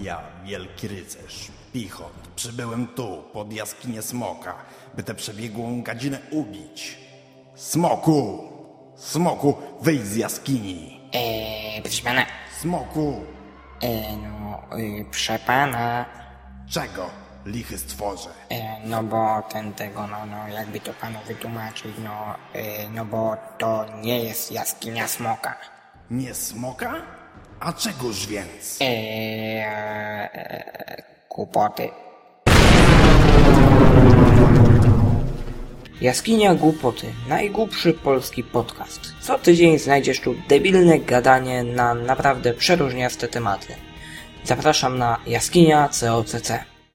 Ja, wielki rycerz, Pichot, przybyłem tu, pod jaskinię Smoka, by tę przebiegłą gadzinę ubić. Smoku! Smoku, wyjdź z jaskini! Eee, proszę pana, Smoku! eee, no, yy, proszę pana, Czego, lichy stworze? eee, no bo ten tego, no, no, jakby to panu wytłumaczyć, no, eee, no bo to nie jest jaskinia smoka. Nie smoka? A czegoż więc? Eee, kłopoty. Jaskinia Głupoty. Najgłupszy polski podcast. Co tydzień znajdziesz tu debilne gadanie na naprawdę przeróżniaste tematy. Zapraszam na jaskinia COCC.